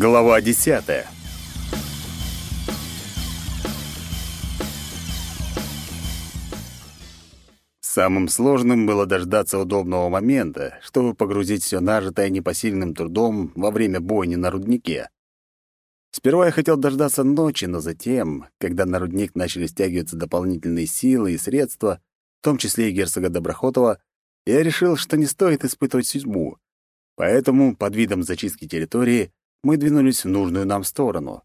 Глава десятая. Самым сложным было дождаться удобного момента, чтобы погрузить все нажитое непосильным трудом во время бойни на руднике. Сперва я хотел дождаться ночи, но затем, когда на рудник начали стягиваться дополнительные силы и средства, в том числе и герцога Доброхотова, я решил, что не стоит испытывать судьбу. Поэтому, под видом зачистки территории, мы двинулись в нужную нам сторону.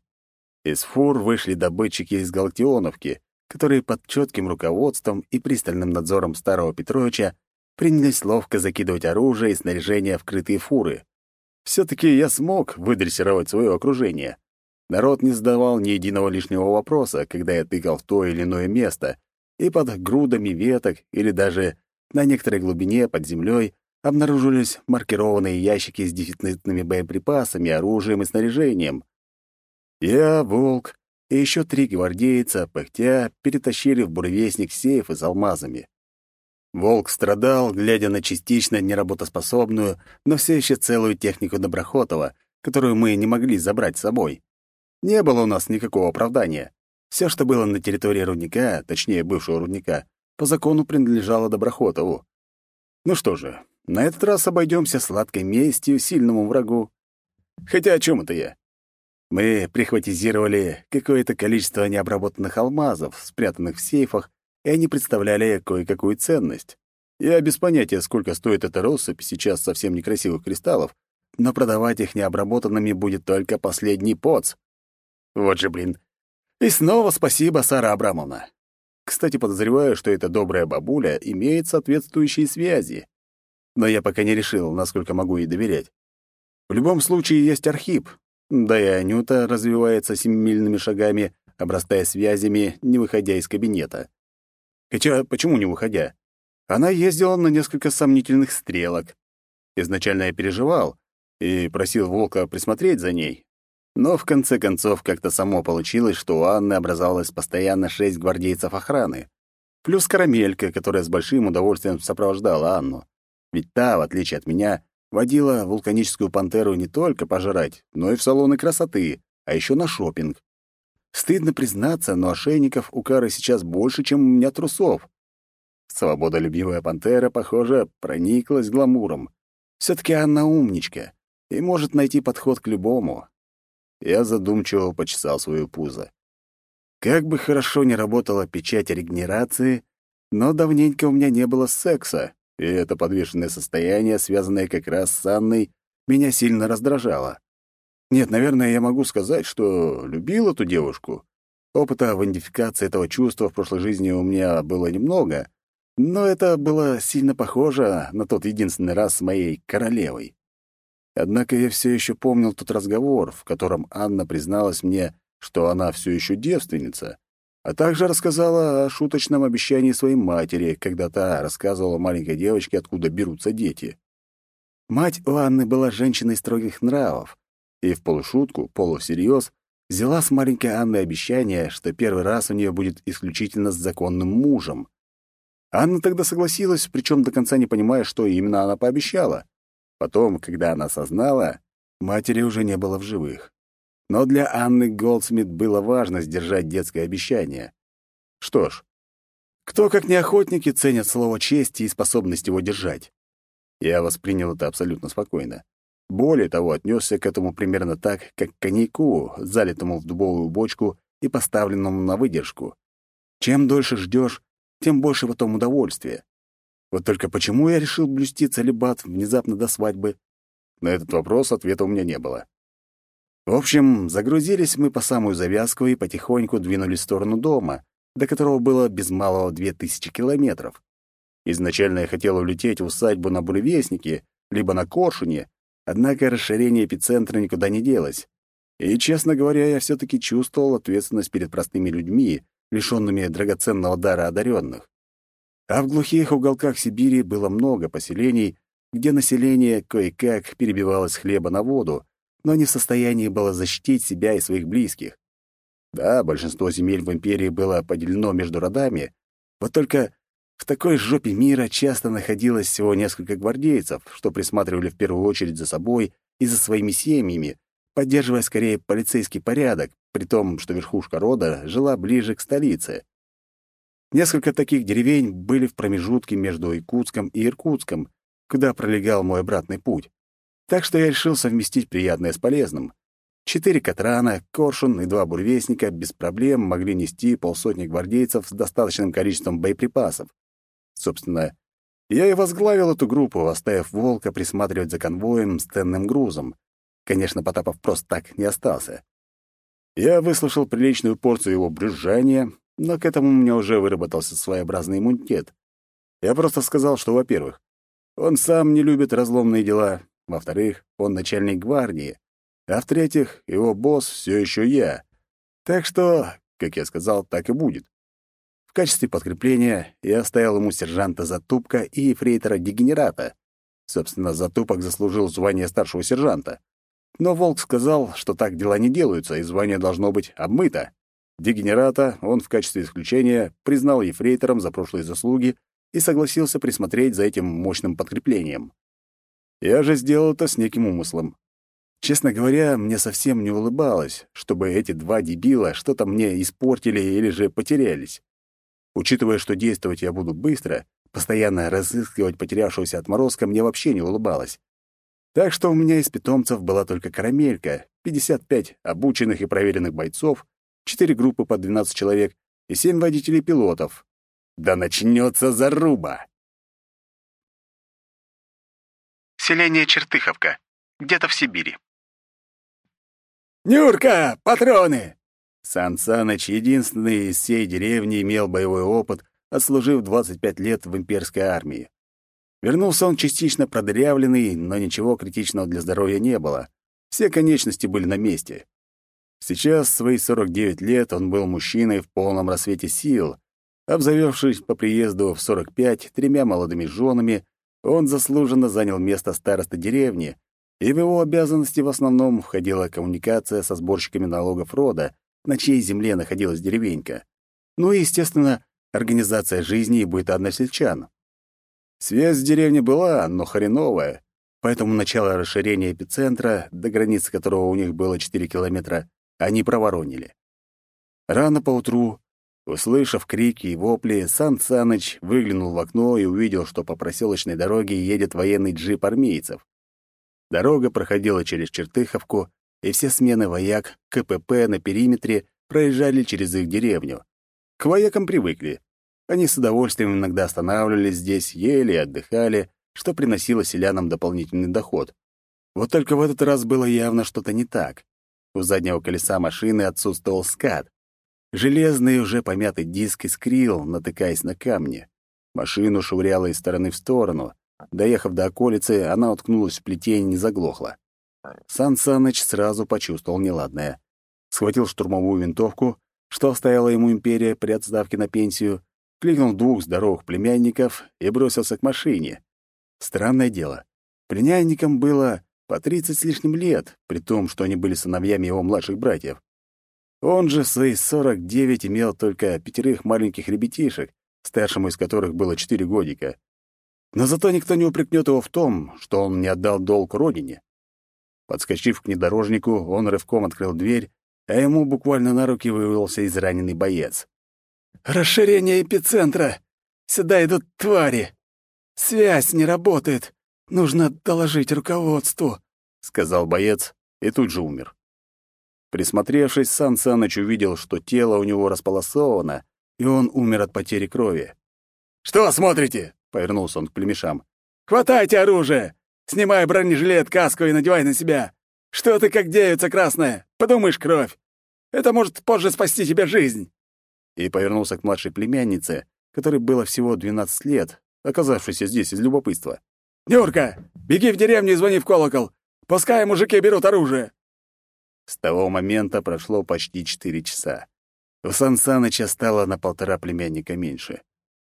Из фур вышли добытчики из Галактионовки, которые под четким руководством и пристальным надзором старого Петровича принялись ловко закидывать оружие и снаряжение в крытые фуры. Все-таки я смог выдрессировать свое окружение. Народ не задавал ни единого лишнего вопроса, когда я тыкал в то или иное место, и под грудами веток или даже на некоторой глубине под землей обнаружились маркированные ящики с дефицитными боеприпасами, оружием и снаряжением. Я, Волк и еще три гвардейца, пыхтя, перетащили в буревестник сейфы с алмазами. Волк страдал, глядя на частично неработоспособную, но все еще целую технику Доброхотова, которую мы не могли забрать с собой. Не было у нас никакого оправдания. Все, что было на территории рудника, точнее, бывшего рудника, по закону принадлежало Доброхотову. Ну что же, на этот раз обойдемся сладкой местью сильному врагу. Хотя о чем это я? Мы прихватизировали какое-то количество необработанных алмазов, спрятанных в сейфах, и они представляли кое-какую ценность. Я без понятия, сколько стоит эта россыпь сейчас совсем некрасивых кристаллов, но продавать их необработанными будет только последний поц. Вот же, блин. И снова спасибо, Сара Абрамовна. Кстати, подозреваю, что эта добрая бабуля имеет соответствующие связи но я пока не решил, насколько могу ей доверять. В любом случае есть Архип, да и Анюта развивается семимильными шагами, обрастая связями, не выходя из кабинета. Хотя почему не выходя? Она ездила на несколько сомнительных стрелок. Изначально я переживал и просил Волка присмотреть за ней. Но в конце концов как-то само получилось, что у Анны образовалось постоянно шесть гвардейцев охраны. Плюс карамелька, которая с большим удовольствием сопровождала Анну. Ведь та, в отличие от меня, водила вулканическую пантеру не только пожрать, но и в салоны красоты, а еще на шопинг. Стыдно признаться, но ошейников у Кары сейчас больше, чем у меня трусов. Свободолюбивая пантера, похоже, прониклась гламуром. все таки она умничка и может найти подход к любому. Я задумчиво почесал свою пузо. Как бы хорошо ни работала печать регенерации, но давненько у меня не было секса, и это подвешенное состояние, связанное как раз с Анной, меня сильно раздражало. Нет, наверное, я могу сказать, что любил эту девушку. Опыта в идентификации этого чувства в прошлой жизни у меня было немного, но это было сильно похоже на тот единственный раз с моей королевой. Однако я все еще помнил тот разговор, в котором Анна призналась мне, что она все еще девственница, а также рассказала о шуточном обещании своей матери, когда та рассказывала маленькой девочке, откуда берутся дети. Мать у Анны была женщиной строгих нравов, и в полушутку, полусерьез, взяла с маленькой Анны обещание, что первый раз у нее будет исключительно с законным мужем. Анна тогда согласилась, причем до конца не понимая, что именно она пообещала. Потом, когда она осознала, матери уже не было в живых. Но для Анны Голдсмит было важно сдержать детское обещание. Что ж, кто, как не охотники, ценят слово чести и способность его держать? Я воспринял это абсолютно спокойно. Более того, отнесся к этому примерно так, как к коньяку, залитому в дубовую бочку и поставленному на выдержку. Чем дольше ждешь, тем больше потом удовольствия. Вот только почему я решил блюсти целебат внезапно до свадьбы? На этот вопрос ответа у меня не было. В общем, загрузились мы по самую завязку и потихоньку двинулись в сторону дома, до которого было без малого две тысячи километров. Изначально я хотел улететь в усадьбу на Буревестнике, либо на Коршуне, однако расширение эпицентра никуда не делось. И, честно говоря, я все таки чувствовал ответственность перед простыми людьми, лишенными драгоценного дара одаренных. А в глухих уголках Сибири было много поселений, где население кое-как перебивалось хлеба на воду, но не в состоянии было защитить себя и своих близких. Да, большинство земель в империи было поделено между родами, вот только в такой жопе мира часто находилось всего несколько гвардейцев, что присматривали в первую очередь за собой и за своими семьями, поддерживая скорее полицейский порядок, при том, что верхушка рода жила ближе к столице. Несколько таких деревень были в промежутке между Якутском и Иркутском, куда пролегал мой обратный путь. Так что я решил совместить приятное с полезным. Четыре Катрана, Коршун и два буревестника без проблем могли нести полсотни гвардейцев с достаточным количеством боеприпасов. Собственно, я и возглавил эту группу, оставив Волка присматривать за конвоем с ценным грузом. Конечно, Потапов просто так не остался. Я выслушал приличную порцию его брюзжания, но к этому у меня уже выработался своеобразный иммунитет. Я просто сказал, что, во-первых, он сам не любит разломные дела, во-вторых, он начальник гвардии, а в-третьих, его босс все еще я. Так что, как я сказал, так и будет. В качестве подкрепления я оставил ему сержанта Затупка и ефрейтора Дегенерата. Собственно, Затупок заслужил звание старшего сержанта. Но Волк сказал, что так дела не делаются, и звание должно быть обмыто. Дегенерата он в качестве исключения признал ефрейтором за прошлые заслуги и согласился присмотреть за этим мощным подкреплением. Я же сделал это с неким умыслом. Честно говоря, мне совсем не улыбалось, чтобы эти два дебила что-то мне испортили или же потерялись. Учитывая, что действовать я буду быстро, постоянно разыскивать потерявшегося отморозка мне вообще не улыбалось. Так что у меня из питомцев была только карамелька, 55 обученных и проверенных бойцов, 4 группы по 12 человек и 7 водителей-пилотов. Да начнется заруба! Селение Чертыховка, где-то в Сибири. «Нюрка, патроны!» Сан Саныч, единственный из всей деревни, имел боевой опыт, отслужив 25 лет в имперской армии. Вернулся он частично продырявленный, но ничего критичного для здоровья не было. Все конечности были на месте. Сейчас, в свои 49 лет, он был мужчиной в полном рассвете сил. Обзавёвшись по приезду в 45 тремя молодыми женами, он заслуженно занял место староста деревни, и в его обязанности в основном входила коммуникация со сборщиками налогов рода, на чьей земле находилась деревенька. Ну и, естественно, организация жизни и быта односельчан. Связь с деревней была, но хреновая, поэтому начало расширения эпицентра, до границы которого у них было 4 километра, они проворонили. Рано поутру, услышав крики и вопли, Сан Саныч выглянул в окно и увидел, что по проселочной дороге едет военный джип армейцев. Дорога проходила через Чертыховку, и все смены вояк КПП на периметре проезжали через их деревню. К воякам привыкли. Они с удовольствием иногда останавливались здесь, ели отдыхали, что приносило селянам дополнительный доход. Вот только в этот раз было явно что-то не так. У заднего колеса машины отсутствовал скат. Железный уже помятый диск искрил, натыкаясь на камни. Машину швыряло из стороны в сторону, Доехав до околицы, она уткнулась в плетень и заглохла. Сан Саныч сразу почувствовал неладное. Схватил штурмовую винтовку, что оставила ему империя при отставке на пенсию, кликнул двух здоровых племянников и бросился к машине. Странное дело. Племянникам было по тридцать с лишним лет, при том, что они были сыновьями его младших братьев. Он же в свои сорок девять имел только пятерых маленьких ребятишек, старшему из которых было четыре годика. Но зато никто не упрекнет его в том, что он не отдал долг родине. Подскочив к внедорожнику, он рывком открыл дверь, а ему буквально на руки вывелся израненный боец. «Расширение эпицентра! Сюда идут твари! Связь не работает! Нужно доложить руководству!» — сказал боец и тут же умер. Присмотревшись, Сан Саныч увидел, что тело у него располосовано, и он умер от потери крови. «Что смотрите?» Повернулся он к племешам. «Хватайте оружие! Снимай бронежилет, каску и надевай на себя! Что ты как девица красная? Подумаешь, кровь! Это может позже спасти тебе жизнь!» И повернулся к младшей племяннице, которой было всего 12 лет, оказавшейся здесь из любопытства. «Нюрка, беги в деревню и звони в колокол! Пускай мужики берут оружие!» С того момента прошло почти четыре часа. У Сан Саныча стало на полтора племянника меньше.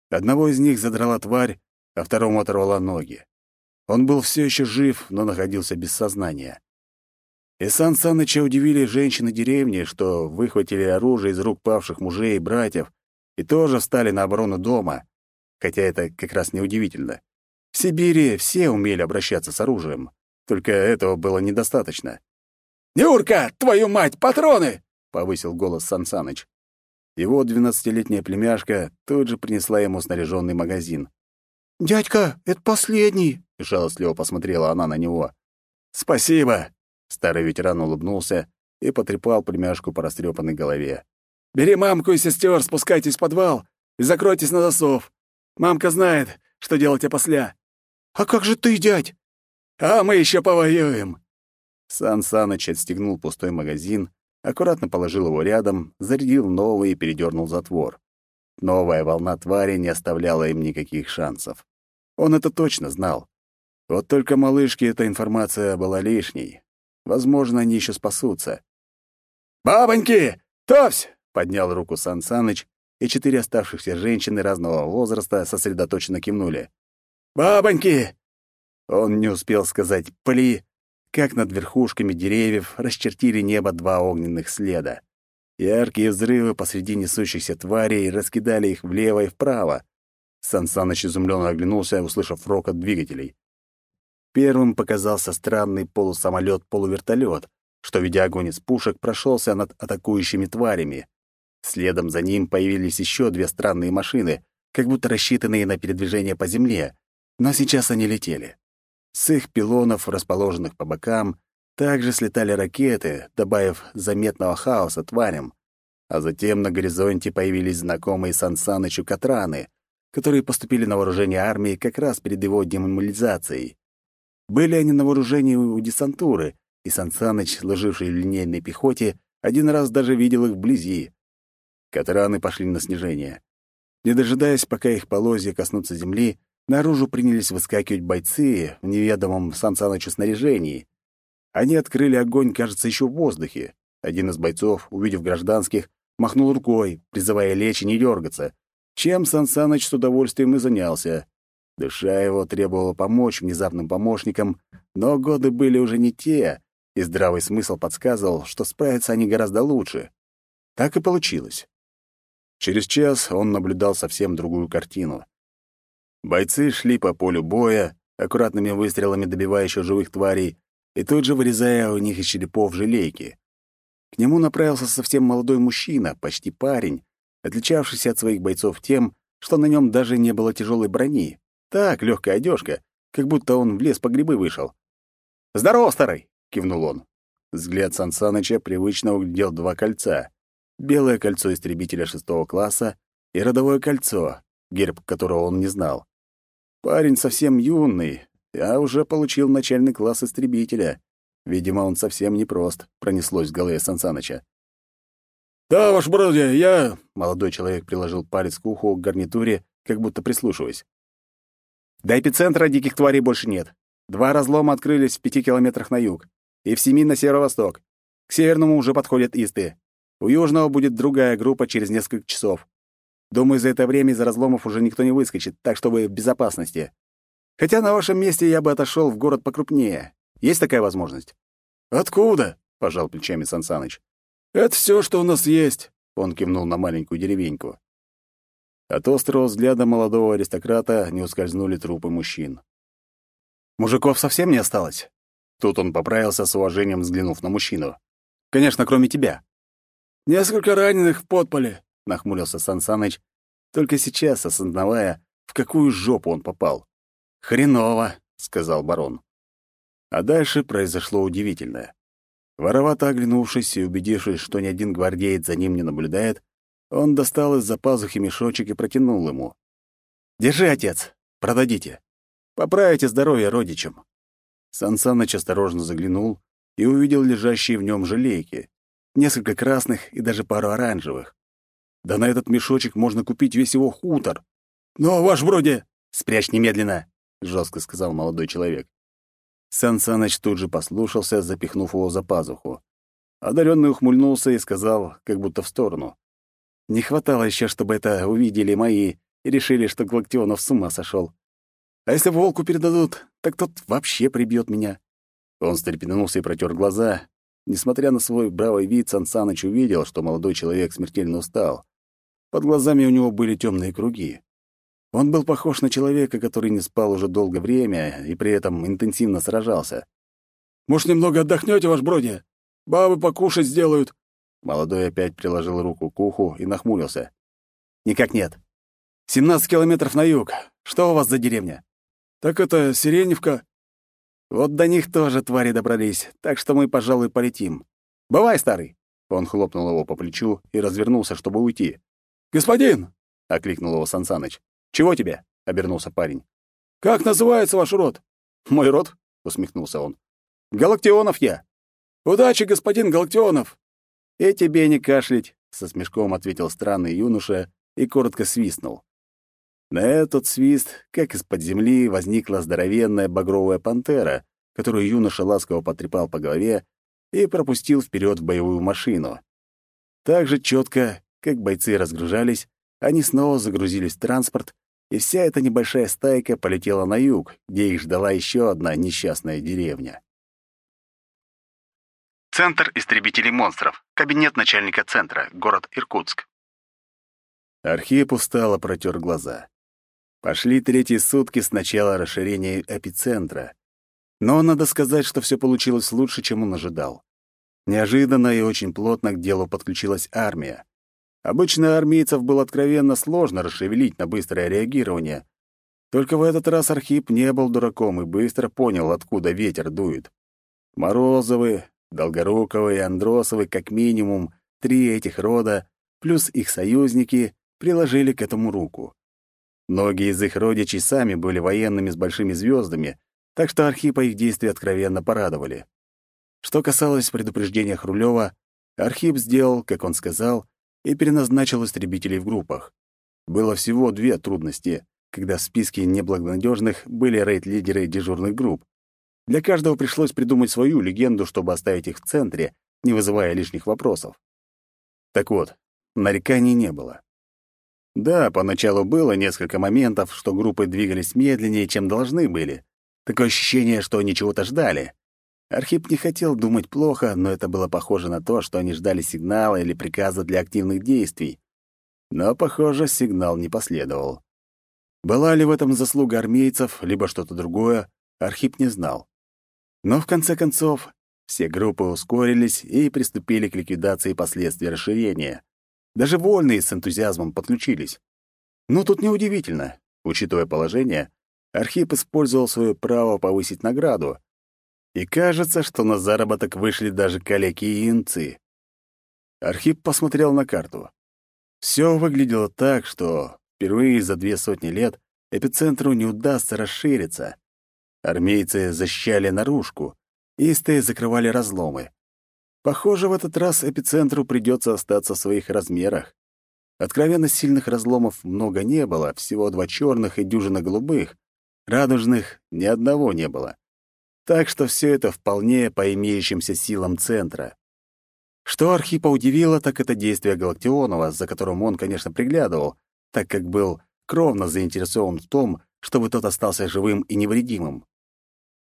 Одного из них задрала тварь, а второму оторвала ноги. Он был все еще жив, но находился без сознания. И Сан Саныча удивили женщины деревни, что выхватили оружие из рук павших мужей и братьев и тоже встали на оборону дома, хотя это как раз неудивительно. В Сибири все умели обращаться с оружием, только этого было недостаточно. «Нюрка, твою мать, патроны!» — повысил голос Сансаныч. Его двенадцатилетняя племяшка тут же принесла ему снаряженный магазин. «Дядька, это последний!» — жалостливо посмотрела она на него. «Спасибо!» — старый ветеран улыбнулся и потрепал племяшку по растрепанной голове. «Бери мамку и сестер, спускайтесь в подвал и закройтесь на засов. Мамка знает, что делать опосля». «А как же ты, дядь?» «А мы еще повоюем!» Сан Саныч отстегнул пустой магазин, аккуратно положил его рядом, зарядил новый и передернул затвор. Новая волна твари не оставляла им никаких шансов. Он это точно знал. Вот только малышке эта информация была лишней. Возможно, они еще спасутся. «Бабоньки! Товсь!» — поднял руку Сан Саныч, и четыре оставшихся женщины разного возраста сосредоточенно кивнули. «Бабоньки!» Он не успел сказать «пли», как над верхушками деревьев расчертили небо два огненных следа. Яркие взрывы посреди несущихся тварей раскидали их влево и вправо. Сансаныч изумленно оглянулся, услышав рокот двигателей. Первым показался странный полусамолет-полувертолет, что, ведя огонь из пушек, прошелся над атакующими тварями. Следом за ним появились еще две странные машины, как будто рассчитанные на передвижение по земле, но сейчас они летели. С их пилонов, расположенных по бокам, также слетали ракеты, добавив заметного хаоса тварям. А затем на горизонте появились знакомые Сансанычу Катраны, которые поступили на вооружение армии как раз перед его демобилизацией. Были они на вооружении у десантуры, и Сансаныч, служивший в линейной пехоте, один раз даже видел их вблизи. Катраны пошли на снижение. Не дожидаясь, пока их полозья коснутся земли, наружу принялись выскакивать бойцы в неведомом Сансанычу снаряжении. Они открыли огонь, кажется, еще в воздухе. Один из бойцов, увидев гражданских, махнул рукой, призывая лечь и не дергаться, чем Сансаныч с удовольствием и занялся. Душа его требовала помочь внезапным помощникам, но годы были уже не те, и здравый смысл подсказывал, что справятся они гораздо лучше. Так и получилось. Через час он наблюдал совсем другую картину. Бойцы шли по полю боя, аккуратными выстрелами добивая еще живых тварей, и тут же вырезая у них из черепов желейки. К нему направился совсем молодой мужчина, почти парень, отличавшийся от своих бойцов тем, что на нем даже не было тяжелой брони. Так, легкая одежка, как будто он в лес по грибы вышел. «Здорово, старый!» — кивнул он. Взгляд Сансаныча привычно углядел два кольца. Белое кольцо истребителя шестого класса и родовое кольцо, герб которого он не знал. Парень совсем юный, я уже получил начальный класс истребителя. Видимо, он совсем непрост, пронеслось в голове Сансаныча. «Да, ваш бродя, я...» — молодой человек приложил палец к уху к гарнитуре, как будто прислушиваясь. «До эпицентра диких тварей больше нет. Два разлома открылись в пяти километрах на юг и в семи на северо-восток. К северному уже подходят исты. У южного будет другая группа через несколько часов. Думаю, за это время из разломов уже никто не выскочит, так что вы в безопасности. Хотя на вашем месте я бы отошел в город покрупнее. Есть такая возможность?» «Откуда?» — пожал плечами Сансаныч. «Это все, что у нас есть», — он кивнул на маленькую деревеньку. От острого взгляда молодого аристократа не ускользнули трупы мужчин. «Мужиков совсем не осталось?» Тут он поправился с уважением, взглянув на мужчину. «Конечно, кроме тебя». «Несколько раненых в подполе», — нахмурился Сансаныч, только сейчас осознавая, в какую жопу он попал. «Хреново», — сказал барон. А дальше произошло удивительное. Воровато оглянувшись и убедившись, что ни один гвардеец за ним не наблюдает, он достал из-за пазухи мешочек и протянул ему. «Держи, отец, продадите. Поправите здоровье родичам». Сансаныч осторожно заглянул и увидел лежащие в нем желейки, несколько красных и даже пару оранжевых. Да на этот мешочек можно купить весь его хутор. «Но, ваш вроде...» «Спрячь немедленно!» — жестко сказал молодой человек. Сан Саныч тут же послушался, запихнув его за пазуху. Одаренный ухмыльнулся и сказал, как будто в сторону. «Не хватало еще, чтобы это увидели мои и решили, что Глактионов с ума сошел. А если волку передадут, так тот вообще прибьет меня». Он стрепенулся и протер глаза. Несмотря на свой бравый вид, Сан Саныч увидел, что молодой человек смертельно устал. Под глазами у него были темные круги. Он был похож на человека, который не спал уже долгое время и при этом интенсивно сражался. «Может, немного отдохнете, ваш бродя? Бабы покушать сделают». Молодой опять приложил руку к уху и нахмурился. «Никак нет. 17 километров на юг. Что у вас за деревня?» «Так это Сиреневка». «Вот до них тоже твари добрались, так что мы, пожалуй, полетим. Бывай, старый!» Он хлопнул его по плечу и развернулся, чтобы уйти. «Господин!» — окликнул его Сансаныч. «Чего тебе?» — обернулся парень. «Как называется ваш род?» «Мой род?» — усмехнулся он. «Галактионов я». «Удачи, господин Галактионов!» «И тебе не кашлять!» — со смешком ответил странный юноша и коротко свистнул. На этот свист, как из-под земли, возникла здоровенная багровая пантера, которую юноша ласково потрепал по голове и пропустил вперед в боевую машину. Так же четко, как бойцы разгружались, они снова загрузились в транспорт, и вся эта небольшая стайка полетела на юг, где их ждала еще одна несчастная деревня. Центр истребителей монстров. Кабинет начальника центра. Город Иркутск. Архип устало протер глаза. Пошли третьи сутки с начала расширения эпицентра. Но надо сказать, что все получилось лучше, чем он ожидал. Неожиданно и очень плотно к делу подключилась армия. Обычно армейцев было откровенно сложно расшевелить на быстрое реагирование. Только в этот раз Архип не был дураком и быстро понял, откуда ветер дует. Морозовы, Долгоруковы и Андросовы, как минимум, три этих рода, плюс их союзники, приложили к этому руку. Многие из их родичей сами были военными с большими звездами, так что Архипа их действия откровенно порадовали. Что касалось предупреждения Хрулева, Архип сделал, как он сказал, и переназначил истребителей в группах. Было всего две трудности, когда в списке неблагонадежных были рейд-лидеры дежурных групп. Для каждого пришлось придумать свою легенду, чтобы оставить их в центре, не вызывая лишних вопросов. Так вот, нареканий не было. Да, поначалу было несколько моментов, что группы двигались медленнее, чем должны были. Такое ощущение, что они чего-то ждали. Архип не хотел думать плохо, но это было похоже на то, что они ждали сигнала или приказа для активных действий. Но, похоже, сигнал не последовал. Была ли в этом заслуга армейцев, либо что-то другое, Архип не знал. Но, в конце концов, все группы ускорились и приступили к ликвидации последствий расширения. Даже вольные с энтузиазмом подключились. Но тут неудивительно. Учитывая положение, Архип использовал свое право повысить награду. И кажется, что на заработок вышли даже калеки и инцы. Архип посмотрел на карту. Все выглядело так, что впервые за две сотни лет эпицентру не удастся расшириться. Армейцы защищали наружку, истые закрывали разломы. Похоже, в этот раз эпицентру придется остаться в своих размерах. Откровенно сильных разломов много не было, всего два черных и дюжина голубых. Радужных ни одного не было. Так что все это вполне по имеющимся силам центра. Что Архипа удивило, так это действие Галактионова, за которым он, конечно, приглядывал, так как был кровно заинтересован в том, чтобы тот остался живым и невредимым.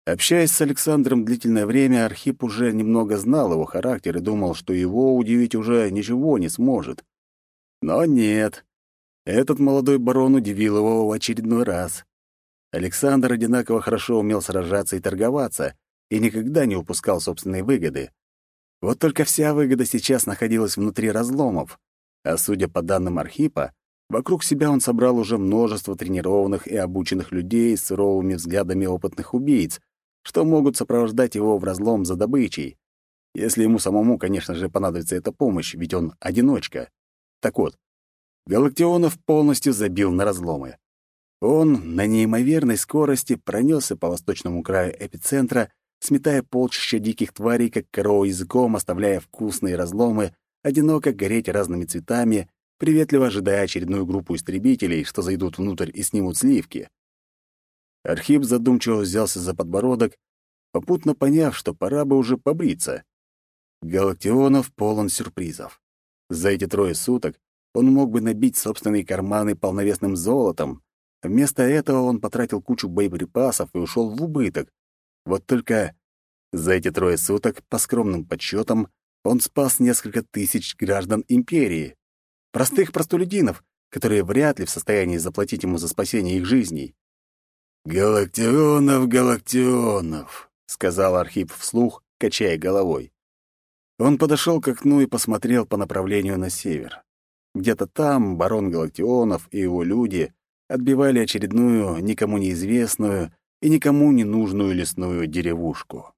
Общаясь с Александром длительное время, Архип уже немного знал его характер и думал, что его удивить уже ничего не сможет. Но нет. Этот молодой барон удивил его в очередной раз. Александр одинаково хорошо умел сражаться и торговаться, и никогда не упускал собственные выгоды. Вот только вся выгода сейчас находилась внутри разломов, а судя по данным Архипа, вокруг себя он собрал уже множество тренированных и обученных людей с суровыми взглядами опытных убийц, что могут сопровождать его в разлом за добычей. Если ему самому, конечно же, понадобится эта помощь, ведь он одиночка. Так вот, Галактионов полностью забил на разломы. Он на неимоверной скорости пронесся по восточному краю эпицентра, сметая полчища диких тварей, как корова языком, оставляя вкусные разломы, одиноко гореть разными цветами, приветливо ожидая очередную группу истребителей, что зайдут внутрь и снимут сливки. Архип задумчиво взялся за подбородок, попутно поняв, что пора бы уже побриться. Галактионов полон сюрпризов. За эти трое суток он мог бы набить собственные карманы полновесным золотом. Вместо этого он потратил кучу боеприпасов и ушел в убыток. Вот только за эти трое суток, по скромным подсчетам, он спас несколько тысяч граждан империи. Простых простолюдинов, которые вряд ли в состоянии заплатить ему за спасение их жизней. «Галактионов, Галактионов», — сказал Архип вслух, качая головой. Он подошел к окну и посмотрел по направлению на север. Где-то там барон Галактионов и его люди отбивали очередную, никому неизвестную и никому не нужную лесную деревушку.